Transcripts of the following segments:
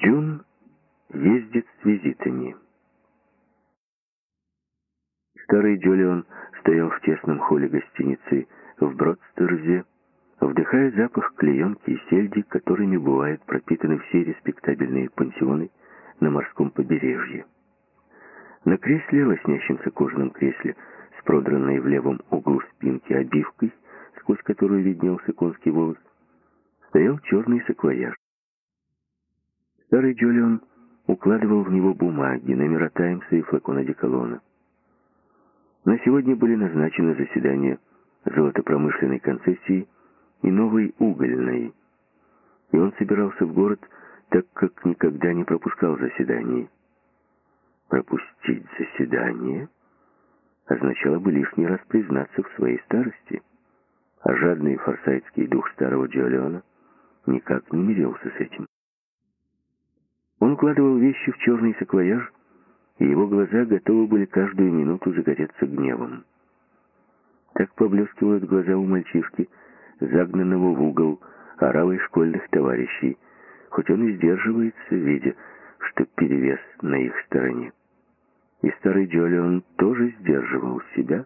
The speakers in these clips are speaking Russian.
Джун ездит с визитами. Старый Джолион стоял в тесном холле гостиницы в Бродстерзе, вдыхая запах клеенки и сельди, которыми бывают пропитаны все респектабельные пансионы на морском побережье. На кресле, лоснящемся кожаном кресле, с продранной в левом углу спинки обивкой, сквозь которую виднелся конский волос, стоял черный саквояж. Старый Джолион укладывал в него бумаги, номера Таймса и флакон одеколона. На сегодня были назначены заседания золотопромышленной концессии и новой угольной, и он собирался в город, так как никогда не пропускал заседаний. Пропустить заседание означало бы лишний раз признаться в своей старости, а жадный форсайтский дух старого Джолиона никак не мирился с этим. Он укладывал вещи в черный саквояж, и его глаза готовы были каждую минуту загореться гневом. Так поблескивают глаза у мальчишки, загнанного в угол оравой школьных товарищей, хоть он и сдерживается, видя, что перевес на их стороне. И старый Джолион тоже сдерживал себя,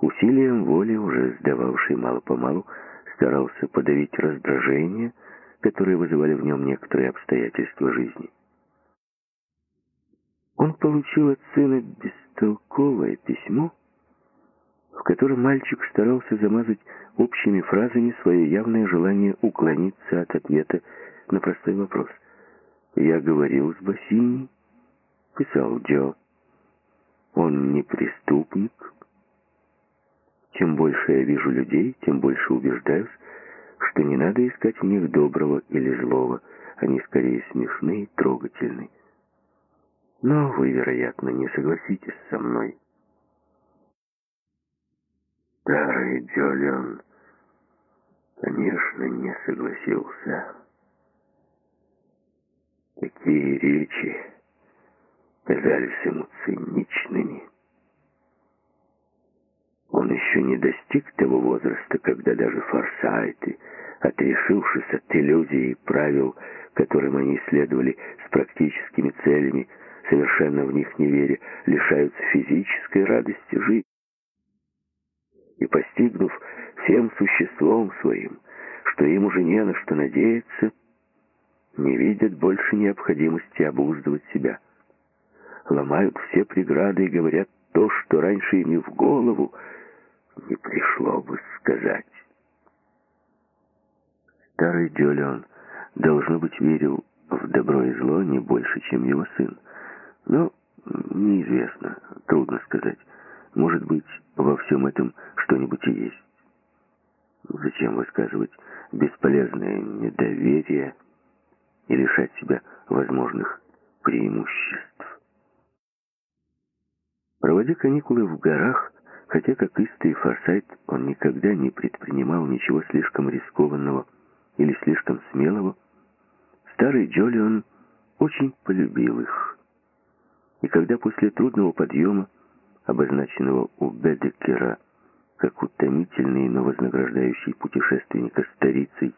усилием воли, уже сдававший мало-помалу, старался подавить раздражение, которые вызывали в нем некоторые обстоятельства жизни. Он получил от сына бестолковое письмо, в котором мальчик старался замазать общими фразами свое явное желание уклониться от ответа на простой вопрос. «Я говорил с Бассини», — писал Джо. «Он не преступник. Чем больше я вижу людей, тем больше убеждаюсь, что не надо искать в них доброго или злого, они скорее смешны и трогательны. Но вы, вероятно, не согласитесь со мной. Старый Джолион, конечно, не согласился. Такие речи казались ему циничными. Он еще не достиг того возраста, когда даже форсайты, отрешившись от иллюзий и правил, которым они следовали с практическими целями, совершенно в них не веря, лишаются физической радости жить. И постигнув всем существом своим, что им уже не на что надеяться, не видят больше необходимости обуздывать себя. Ломают все преграды и говорят то, что раньше им и в голову не пришло бы сказать. Старый Джолион, должно быть, верил в добро и зло не больше, чем его сын. Но неизвестно, трудно сказать. Может быть, во всем этом что-нибудь и есть. Зачем высказывать бесполезное недоверие и лишать себя возможных преимуществ? Проводя каникулы в горах, хотя как истый форсайт он никогда не предпринимал ничего слишком рискованного или слишком смелого, старый Джолион очень полюбил их. И когда после трудного подъема, обозначенного у Бедекера как утомительный, но вознаграждающий путешественника старицей,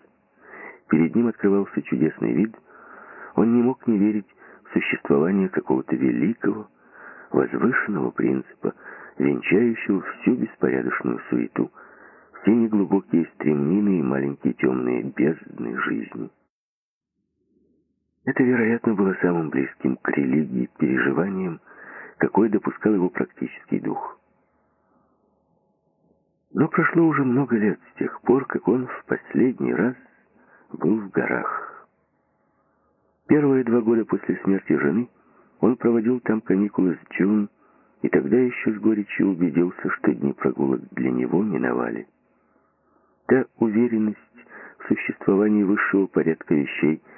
перед ним открывался чудесный вид, он не мог не верить в существование какого-то великого, возвышенного принципа, венчающего всю беспорядочную суету, все неглубокие стремнины и маленькие темные бездны жизни. Это, вероятно, было самым близким к религии переживанием, какой допускал его практический дух. Но прошло уже много лет с тех пор, как он в последний раз был в горах. Первые два года после смерти жены он проводил там каникулы с Джун, и тогда еще с горечью убедился, что дни прогулок для него миновали. Та уверенность в существовании высшего порядка вещей –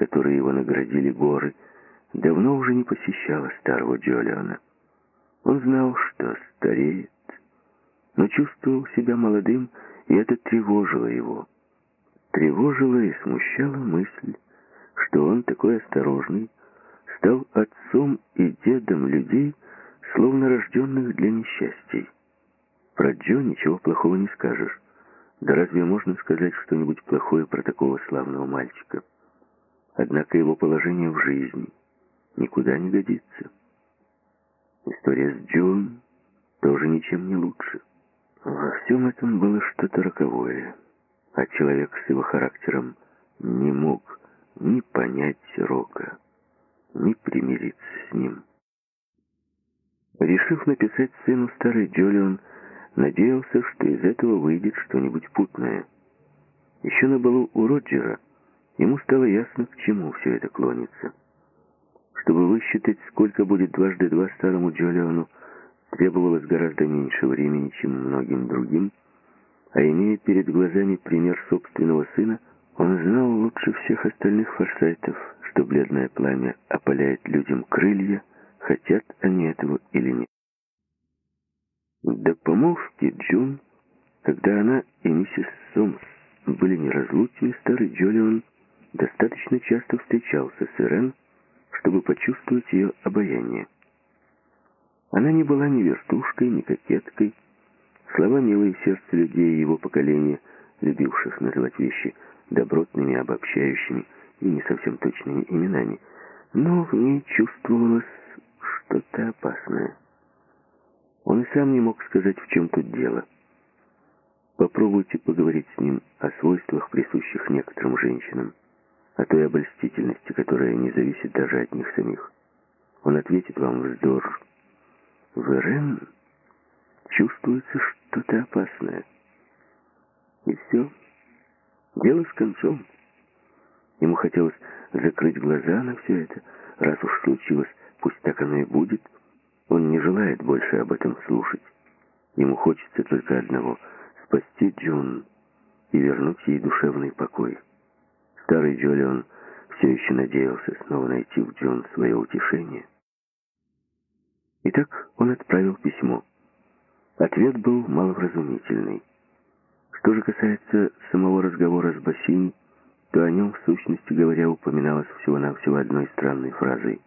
которые его наградили горы, давно уже не посещала старого Джолиона. Он знал, что стареет, но чувствовал себя молодым, и это тревожило его. Тревожила и смущала мысль, что он такой осторожный, стал отцом и дедом людей, словно рожденных для несчастий. Про Джо ничего плохого не скажешь. Да разве можно сказать что-нибудь плохое про такого славного мальчика? Однако его положение в жизни никуда не годится. История с Джун тоже ничем не лучше. Во всем этом было что-то роковое, а человек с его характером не мог ни понять Рока, ни примириться с ним. Решив написать сыну старый Джолион, надеялся, что из этого выйдет что-нибудь путное. Еще на балу у Роджера ему стало ясно, к чему все это клонится. Чтобы высчитать, сколько будет дважды два старому Джолиону, требовалось гораздо меньше времени, чем многим другим, а имея перед глазами пример собственного сына, он знал лучше всех остальных форсайтов, что бледное пламя опаляет людям крылья, хотят они этого или нет. До помолвки Джун, когда она и миссис Сомс были неразлучны, старый Джолион достаточно часто встречался с Ирен, чтобы почувствовать ее обаяние. Она не была ни вертушкой, ни кокеткой. Слова милые сердце людей его поколения, любивших называть вещи добротными, обобщающими и не совсем точными именами, но в ней чувствовалось что-то опасное. Он и сам не мог сказать, в чем тут дело. Попробуйте поговорить с ним о свойствах, присущих некоторым женщинам, о той обольстительности, которая не зависит даже от них самих. Он ответит вам вздор. В Ирен чувствуется что-то опасное. И все. Дело с концом. Ему хотелось закрыть глаза на все это. Раз уж случилось, пусть так оно и будет. Он не желает больше об этом слушать. Ему хочется только одного — спасти Джун и вернуть ей душевный покой. Старый Джолион все еще надеялся снова найти в Джун свое утешение. Итак, он отправил письмо. Ответ был маловразумительный. Что же касается самого разговора с Бассини, то о нем, в сущности говоря, упоминалось всего-навсего одной странной фразой.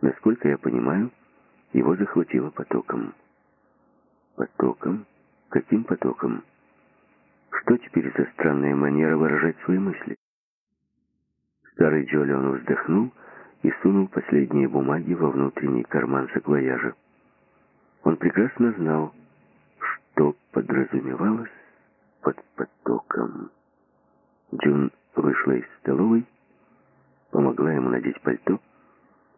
Насколько я понимаю, его захватило потоком. Потоком? Каким потоком? Что теперь за странная манера выражать свои мысли? Старый Джолион вздохнул и сунул последние бумаги во внутренний карман саквояжа. Он прекрасно знал, что подразумевалось под потоком. Джун вышла из столовой, помогла ему надеть пальто,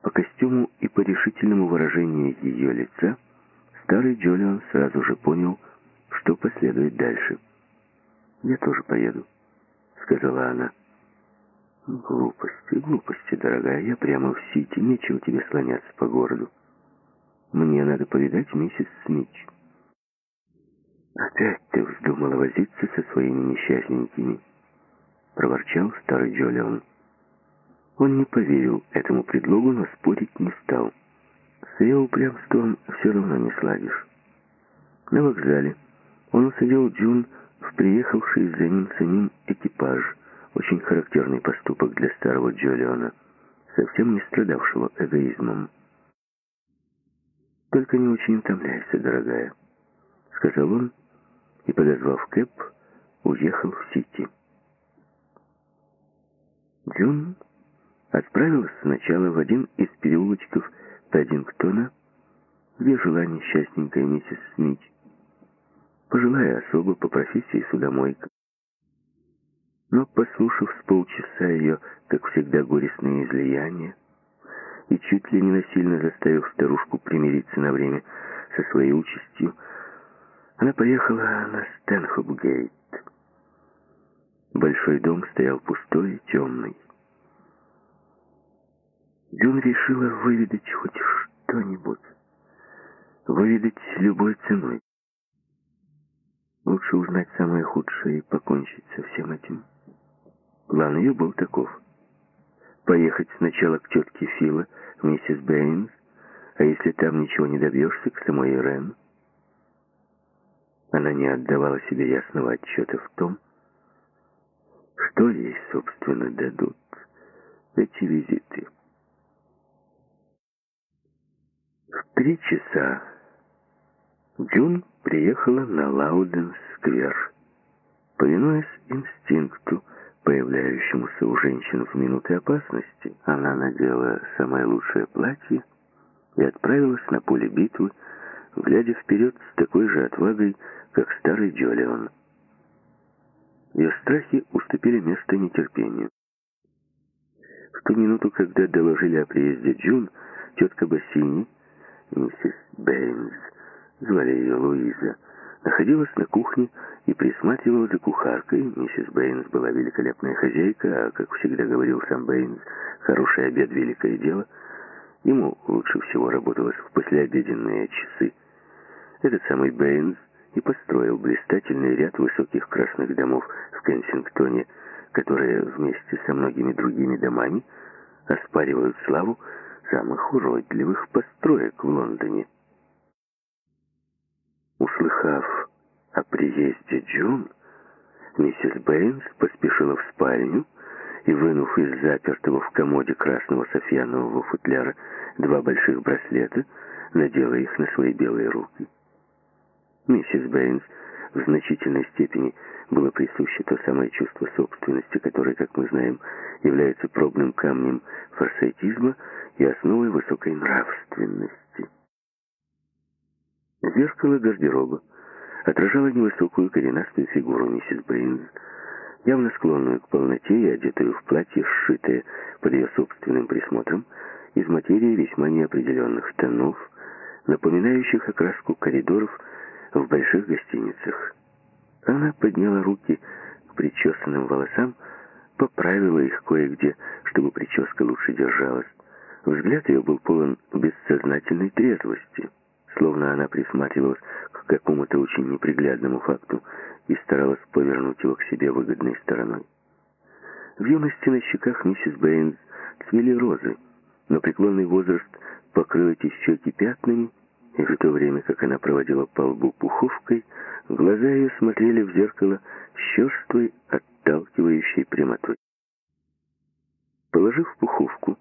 по костюму и по решительному выражению ее лица старый Джолион сразу же понял, что последует дальше. «Я тоже поеду», — сказала она. «Глупости, глупости, дорогая. Я прямо в Сити. Нечего тебе слоняться по городу. Мне надо повидать миссис Смич». «Опять ты вздумала возиться со своими несчастненькими», — проворчал старый Джолион. Он не поверил этому предлогу, но спорить не стал. С ее упрямством все равно не сладишь. На вокзале он усадил Джун в приехавший за ним самим экипаж. Очень характерный поступок для старого Джолиона, совсем не страдавшего эгоизмом. «Только не очень утомляйся, дорогая», — сказал он, и, подозвав Кэп, уехал в Сити. Джун отправилась сначала в один из переулочков Паддингтона, где жила несчастненькая миссис Смит, пожилая особа по профессии судомойка. Но, послушав с полчаса ее, как всегда, горестные излияния, и чуть ли не насильно заставив старушку примириться на время со своей участью, она поехала на Стэнхоп-гейт. Большой дом стоял пустой и темный. Джун решила выведать хоть что-нибудь. Выведать любой ценой. Лучше узнать самое худшее и покончить со всем этим. План ее был таков. Поехать сначала к тетке Фила, миссис Бэйнс, а если там ничего не добьешься, к самой Ирен. Она не отдавала себе ясного отчета в том, что ей, собственно, дадут эти визиты. В три часа Джун приехала на Лауден-сквер. Повинуясь инстинкту, появляющемуся у женщин в минуты опасности. Она надела самое лучшее платье и отправилась на поле битвы, глядя вперед с такой же отвагой, как старый Джолион. Ее страхи уступили место нетерпению. В ту минуту, когда доложили о приезде Джун, тетка Бассини, миссис Бэйнс, звали ее Луиза, находилась на кухне и присматривала за кухаркой. Миссис Бэйнс была великолепная хозяйка, а, как всегда говорил сам Бэйнс, хороший обед — великое дело. Ему лучше всего работалось в послеобеденные часы. Этот самый Бэйнс и построил блистательный ряд высоких красных домов в Кенсингтоне, которые вместе со многими другими домами оспаривают славу самых уродливых построек в Лондоне. Услыхав о приезде Джун, миссис Бэйнс поспешила в спальню и, вынув из запертого в комоде красного софьянового футляра два больших браслета, надела их на свои белые руки. Миссис Бэйнс в значительной степени было присуще то самое чувство собственности, которое, как мы знаем, является пробным камнем форсайтизма и основой высокой нравственности. Зеркало гардероба отражало невысокую коренастую фигуру миссис Бринз, явно склонную к полноте и одетую в платье, сшитое под ее собственным присмотром, из материи весьма неопределенных тонов, напоминающих окраску коридоров в больших гостиницах. Она подняла руки к причесанным волосам, поправила их кое-где, чтобы прическа лучше держалась. Взгляд ее был полон бессознательной трезвости словно она присматривалась к какому-то очень неприглядному факту и старалась повернуть его к себе выгодной стороной. В юности на щеках миссис Бэйнс цвели розы, но преклонный возраст покрыл эти щеки пятнами, и в то время, как она проводила по лбу пуховкой, глаза ее смотрели в зеркало с черствой, отталкивающей прямотой. Положив пуховку,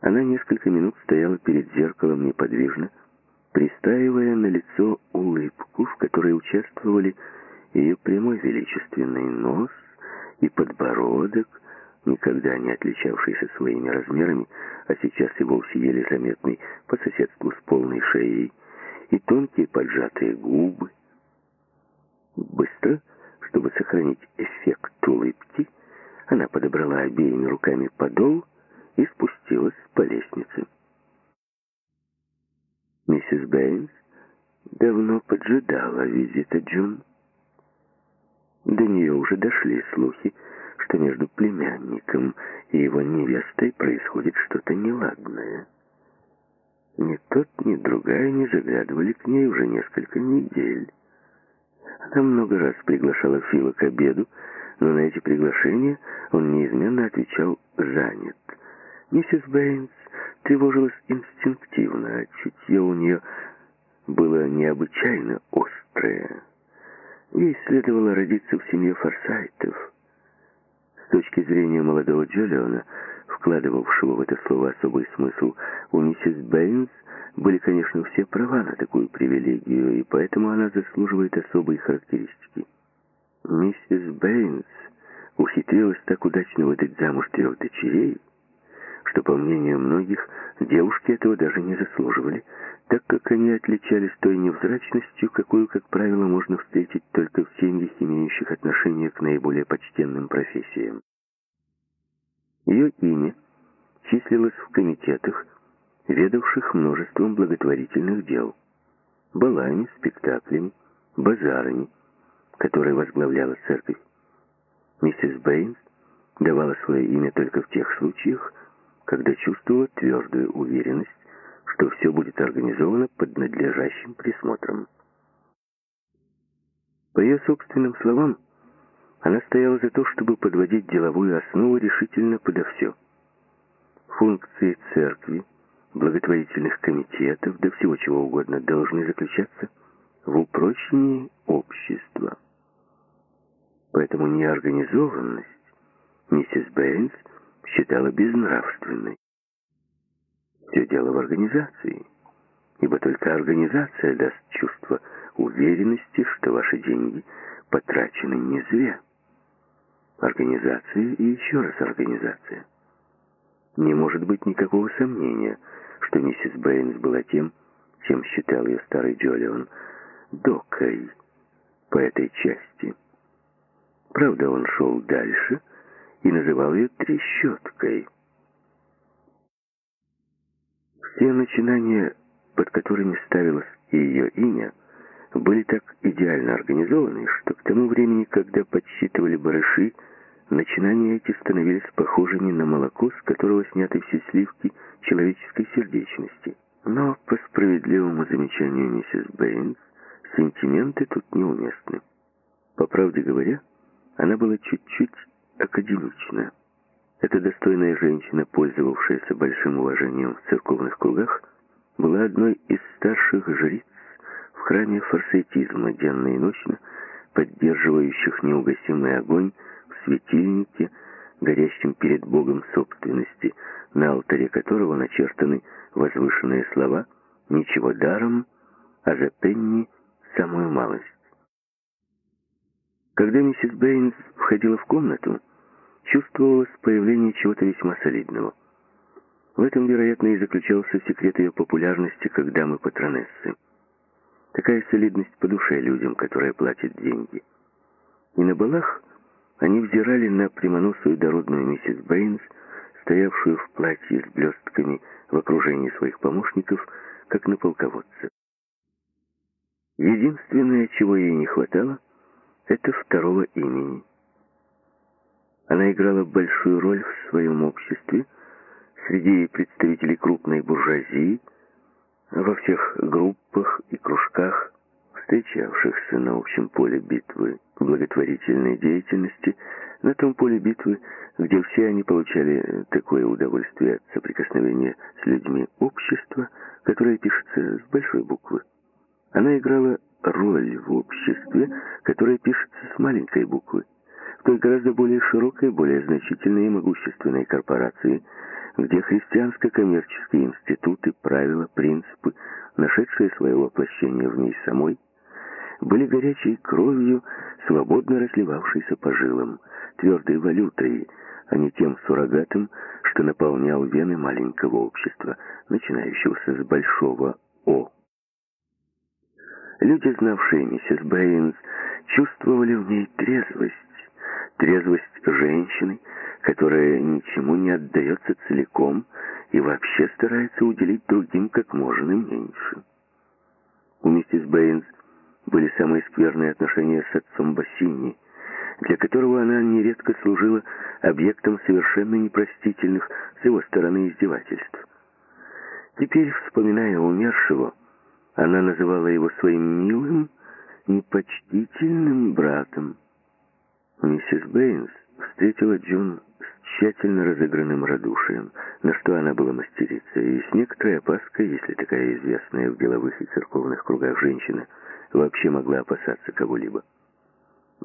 она несколько минут стояла перед зеркалом неподвижно, пристраивая на лицо улыбку, в которой участвовали ее прямой величественный нос и подбородок, никогда не отличавшийся своими размерами, а сейчас и вовсе еле заметный по соседству с полной шеей, и тонкие поджатые губы. Быстро, чтобы сохранить эффект улыбки, она подобрала обеими руками подол и спустилась по лестнице. Миссис Бэйнс давно поджидала визита Джун. До нее уже дошли слухи, что между племянником и его невестой происходит что-то неладное. Ни тот, ни другая не заглядывали к ней уже несколько недель. Она много раз приглашала Фила к обеду, но на эти приглашения он неизменно отвечал «занят». Миссис Бэйнс тревожилась инстинктивно, а чутье у нее было необычайно острое. Ей следовало родиться в семье Форсайтов. С точки зрения молодого Джолиона, вкладывавшего в это слово особый смысл, у миссис Бэйнс были, конечно, все права на такую привилегию, и поэтому она заслуживает особой характеристики. Миссис Бэйнс ухитрилась так удачно выдать замуж трех дочерей, что, по мнению многих, девушки этого даже не заслуживали, так как они отличались той невзрачностью, какую, как правило, можно встретить только в семьях, имеющих отношение к наиболее почтенным профессиям. Ее имя числилось в комитетах, ведавших множеством благотворительных дел, балами, спектаклями, базарами, которые возглавляла церковь. Миссис Бэйнс давала свое имя только в тех случаях, когда чувствовала твердую уверенность, что все будет организовано под надлежащим присмотром. По ее собственным словам, она стояла за то, чтобы подводить деловую основу решительно подо все. Функции церкви, благотворительных комитетов, да всего чего угодно, должны заключаться в упрочении общества. Поэтому неорганизованность миссис Бэйнс считала безнравственной. Все дело в организации, ибо только организация даст чувство уверенности, что ваши деньги потрачены не зря. Организация и еще раз организация. Не может быть никакого сомнения, что миссис Бэйнс была тем, чем считал ее старый Джолион, докой по этой части. Правда, он шел дальше и называл ее трещоткой. Все начинания, под которыми ставилось ее имя, были так идеально организованы, что к тому времени, когда подсчитывали барыши, начинания эти становились похожими на молоко, с которого сняты все сливки человеческой сердечности. Но, по справедливому замечанию миссис Бэйнс, сентименты тут неуместны. По правде говоря, она была чуть-чуть академична. Эта достойная женщина, пользовавшаяся большим уважением в церковных кругах, была одной из старших жриц в храме форсетизма денно и ночно, поддерживающих неугасимый огонь в светильнике, горящем перед Богом собственности, на алтаре которого начертаны возвышенные слова «Ничего даром, а за пенни самую малость». Когда миссис Бэйнс входила в комнату, чувствовалось появление чего-то весьма солидного. В этом, вероятно, и заключался секрет ее популярности как дамы-патронессы. Такая солидность по душе людям, которые платят деньги. И на балах они взирали на прямоносую дородную миссис Бэйнс, стоявшую в платье с блестками в окружении своих помощников, как на полководца. Единственное, чего ей не хватало, это второго имени. Она играла большую роль в своем обществе, среди представителей крупной буржуазии, во всех группах и кружках, встречавшихся на общем поле битвы благотворительной деятельности, на том поле битвы, где все они получали такое удовольствие от соприкосновения с людьми общества, которое пишется с большой буквы. Она играла роль в обществе, которое пишется с маленькой буквы той гораздо более широкой, более значительной и могущественной корпорации, где христианско-коммерческие институты, правила, принципы, нашедшие свое воплощение в ней самой, были горячей кровью, свободно разливавшейся по жилам, твердой валютой, а не тем суррогатом, что наполнял вены маленького общества, начинающегося с большого «О». Люди, знавшие миссис Бэйнс, чувствовали в ней трезвость, трезвость женщины, которая ничему не отдается целиком и вообще старается уделить другим как можно меньше. У миссис Бэйнс были самые скверные отношения с отцом Бассини, для которого она нередко служила объектом совершенно непростительных с его стороны издевательств. Теперь, вспоминая умершего, она называла его своим милым, непочтительным братом. Миссис Бэйнс встретила Джун с тщательно разыгранным радушием, на что она была мастерица, и с некоторой опаской, если такая известная в деловых и церковных кругах женщина вообще могла опасаться кого-либо.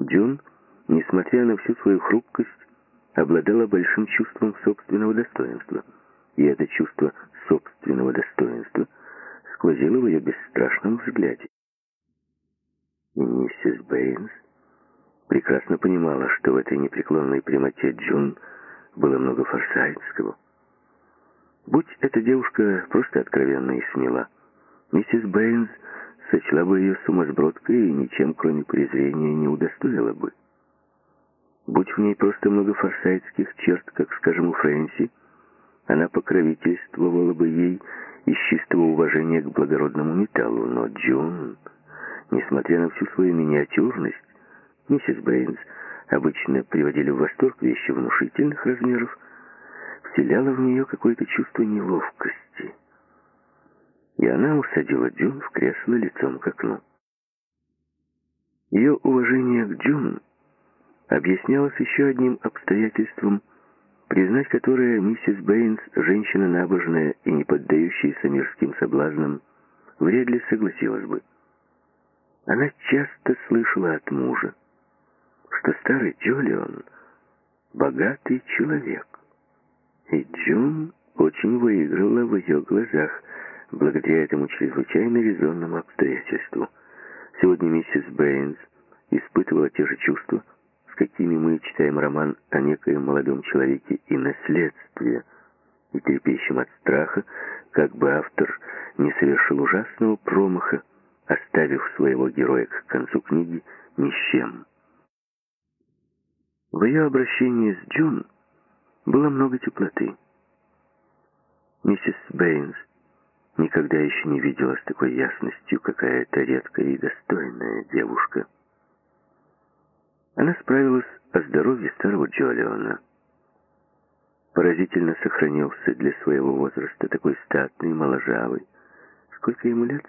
Джун, несмотря на всю свою хрупкость, обладала большим чувством собственного достоинства, и это чувство собственного достоинства сквозило в ее бесстрашном взгляде. Миссис Бэйнс прекрасно понимала, что в этой непреклонной прямоте Джун было много форсайтского. Будь эта девушка просто откровенна и смела, миссис Бэйнс сочла бы ее сумасбродкой и ничем, кроме презрения, не удостоила бы. Будь в ней просто много форсайтских черт, как, скажем, у Фрэнси, она покровительствовала бы ей из чистого уважения к благородному металлу, но Джун, несмотря на всю свою миниатюрность, Миссис Бэйнс обычно приводили в восторг вещи внушительных размеров, вселяло в нее какое-то чувство неловкости. И она усадила Джун в кресло лицом к окну. Ее уважение к Джун объяснялось еще одним обстоятельством, признать которое миссис Бэйнс, женщина набожная и не поддающаяся мирским соблазнам, вряд ли согласилась бы. Она часто слышала от мужа, что старый Джолион — богатый человек. И Джун очень выиграла в ее глазах благодаря этому чрезвычайно резонному обстоятельству. Сегодня миссис Бэйнс испытывала те же чувства, какими мы читаем роман о некоем молодом человеке и наследстве, и трепещем от страха, как бы автор не совершил ужасного промаха, оставив своего героя к концу книги ни с чем. В ее обращении с Джун было много теплоты. Миссис Бэйнс никогда еще не видела с такой ясностью какая-то редкая и достойная девушка. Она справилась о здоровье старого Джолиона. Поразительно сохранился для своего возраста такой статный, моложавый. Сколько ему лет?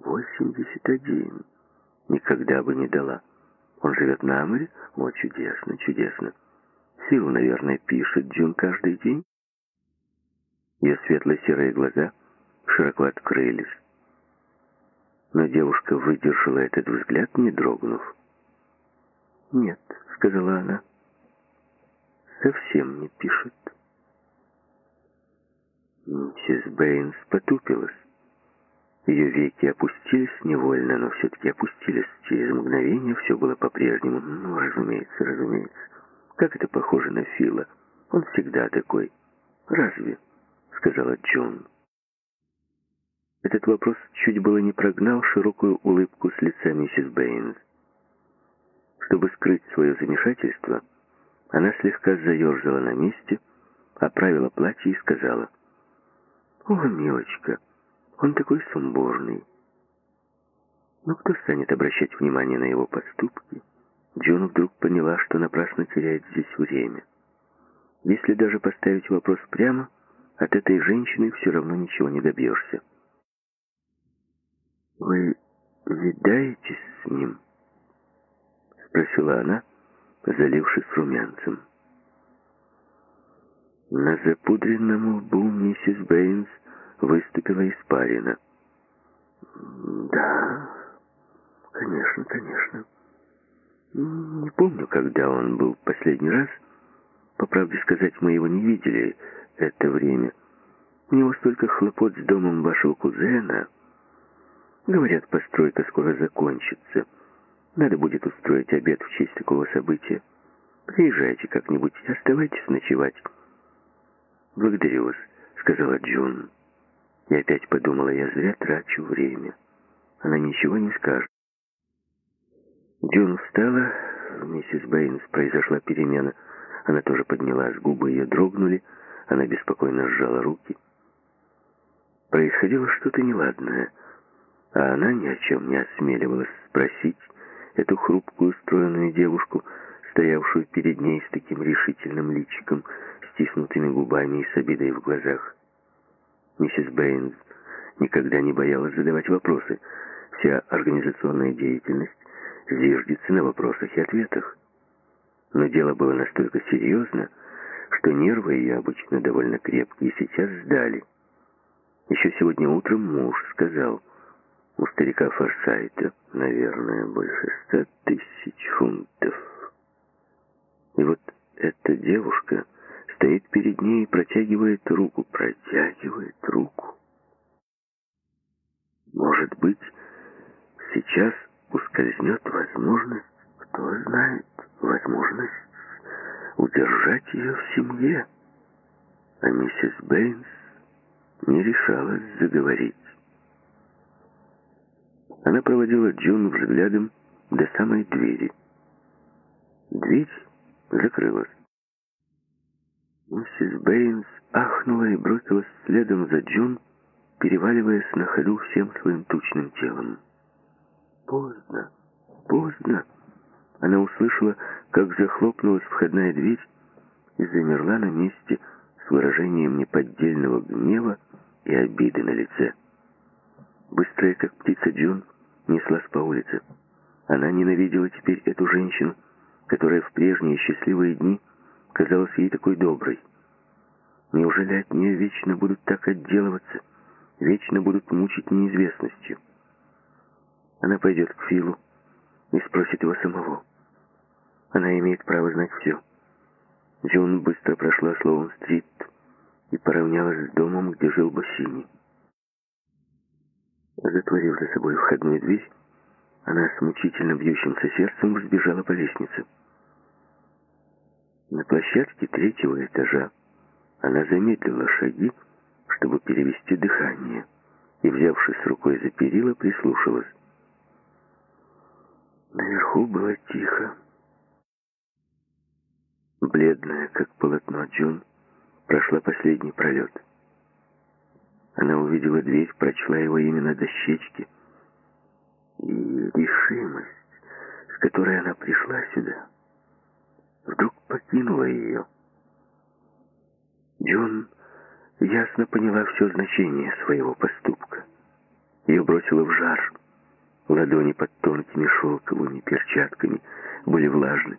Восемьдесят один. Никогда бы не дала. Он живет на Аморе? О, чудесно, чудесно. Силу, наверное, пишет Джун каждый день. Ее светло-серые глаза широко открылись. Но девушка выдержала этот взгляд, не дрогнув. «Нет», — сказала она, — «совсем не пишет». Миссис Бэйнс потупилась. Ее веки опустились невольно, но все-таки опустились. Через мгновение все было по-прежнему. Ну, разумеется, разумеется. Как это похоже на Фила. Он всегда такой. «Разве?» — сказала Джон. Этот вопрос чуть было не прогнал широкую улыбку с лица миссис Бэйнс. Чтобы скрыть свое замешательство, она слегка заерзала на месте, оправила платье и сказала, «О, милочка, он такой сумбурный». Но кто станет обращать внимание на его поступки? Джон вдруг поняла, что напрасно теряет здесь время. Если даже поставить вопрос прямо, от этой женщины все равно ничего не добьешься. «Вы видаетесь с ним?» Спросила она, залившись румянцем. На запудренном лбу миссис Бэйнс выступила испарина. «Да, конечно, конечно. Не помню, когда он был последний раз. По правде сказать, мы его не видели это время. У него столько хлопот с домом вашего кузена». Говорят, постройка скоро закончится. Надо будет устроить обед в честь такого события. Приезжайте как-нибудь, оставайтесь ночевать. Благодарю вас, сказала Джун. И опять подумала, я зря трачу время. Она ничего не скажет. Джун встала, миссис Бэйнс произошла перемена. Она тоже поднялась, губы ее дрогнули, она беспокойно сжала руки. Происходило что-то неладное — а она ни о чем не осмеливалась спросить эту хрупкую, стройную девушку, стоявшую перед ней с таким решительным личиком, стиснутыми губами и с обидой в глазах. Миссис Бэйнс никогда не боялась задавать вопросы. Вся организационная деятельность зиждется на вопросах и ответах. Но дело было настолько серьезно, что нервы ее, обычно довольно крепкие, сейчас сдали. Еще сегодня утром муж сказал, у старика Форсайта, наверное, больше ста тысяч фунтов. И вот эта девушка стоит перед ней и протягивает руку, протягивает руку. Может быть, сейчас ускользнет возможность, кто знает, возможность удержать ее в семье. А миссис Бэйнс не решалась заговорить. Она проводила Джун взглядом до самой двери. Дверь закрылась. Миссис Бэйнс ахнула и бросилась следом за Джун, переваливаясь на ходу всем своим тучным телом. Поздно, поздно. Она услышала, как захлопнулась входная дверь и замерла на месте с выражением неподдельного гнева и обиды на лице. Быстрая, как птица Джун, неслась по улице. Она ненавидела теперь эту женщину, которая в прежние счастливые дни казалась ей такой доброй. Неужели от нее вечно будут так отделываться, вечно будут мучить неизвестностью? Она пойдет к Филу и спросит его самого. Она имеет право знать все. Джун быстро прошла словом стрит и поравнялась с домом, где жил Бассини. Затворив за собой входную дверь, она с мучительно бьющимся сердцем взбежала по лестнице. На площадке третьего этажа она замедлила шаги, чтобы перевести дыхание, и, взявшись рукой за перила, прислушалась. Наверху было тихо. Бледная, как полотно, Джун прошла последний пролет. Она увидела дверь, прочла его имя на дощечке. И решимость, с которой она пришла сюда, вдруг покинула ее. Джон ясно поняла все значение своего поступка. Ее бросило в жар. Ладони под тонкими шелковыми перчатками были влажны.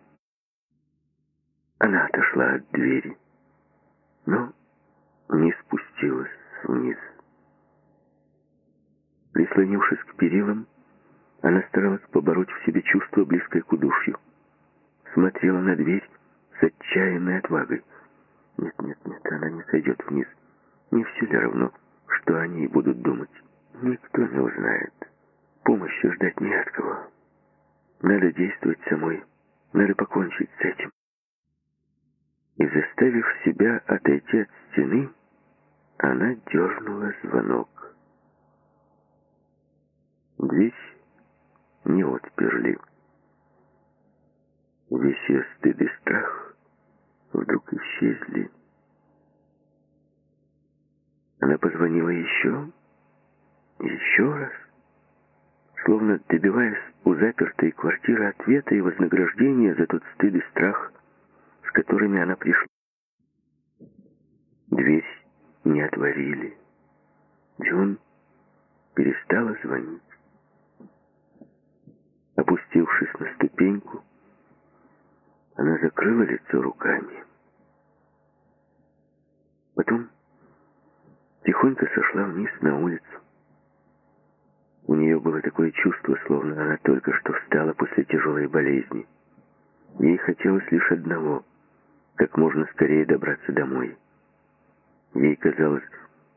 Она отошла от двери, но не спустилась вниз. Прислонившись к перилам, она старалась побороть в себе чувство, близкое к удушью. Смотрела на дверь с отчаянной отвагой. Нет, нет, нет, она не сойдет вниз. Не все ли равно, что они будут думать? Никто не узнает. Помощи ждать не от кого. Надо действовать самой. Надо покончить с этим. И заставив себя отойти от стены, она дернула звонок. Дверь не отперли. Весь ее стыд и страх вдруг исчезли. Она позвонила еще, еще раз, словно добиваясь у запертой квартиры ответа и вознаграждения за тот стыд и страх, с которыми она пришла. Дверь не отворили. Джун перестала звонить. Опустившись на ступеньку, она закрыла лицо руками. Потом тихонько сошла вниз на улицу. У нее было такое чувство, словно она только что встала после тяжелой болезни. Ей хотелось лишь одного — как можно скорее добраться домой. Ей казалось,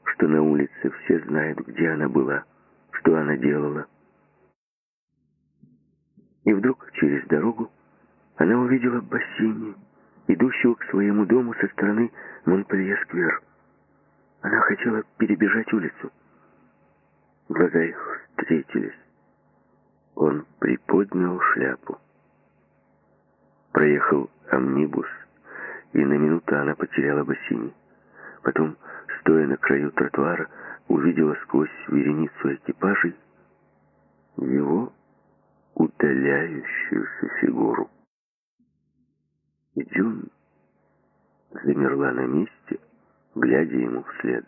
что на улице все знают, где она была, что она делала. И вдруг через дорогу она увидела бассейн, идущего к своему дому со стороны Монпелье-сквер. Она хотела перебежать улицу. Глаза их встретились. Он приподнял шляпу. Проехал амнибус, и на минуту она потеряла бассейн. Потом, стоя на краю тротуара, увидела сквозь вереницу экипажей его удаляющуюся фигуру. И Джун замерла на месте, глядя ему вслед.